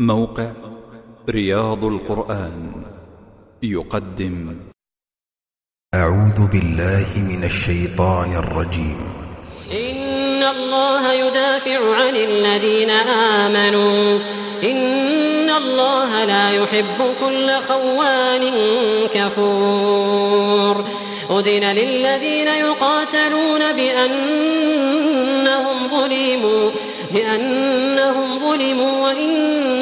موقع رياض القرآن يقدم. أعوذ بالله من الشيطان الرجيم. إن الله يدافع عن الذين آمنوا. إن الله لا يحب كل خوان كفور. أذن للذين يقاتلون بأنهم ظلموا بأنهم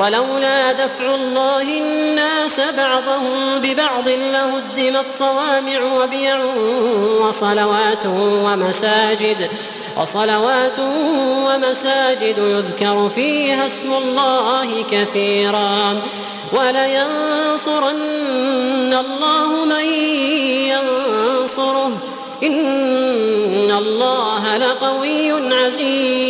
ولولا دفع الله الناس بعضهم ببعض لهدمت صوامع وبيع وصلوات ومساجد وصلوات ومساجد يذكر فيها اسم الله كثيرا. ولينصرن الله من ينصره. إن الله لقوي عزيز.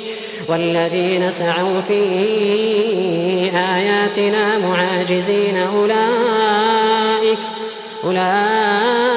والذين سعوا في آياتنا معاجزين أولئك أولئك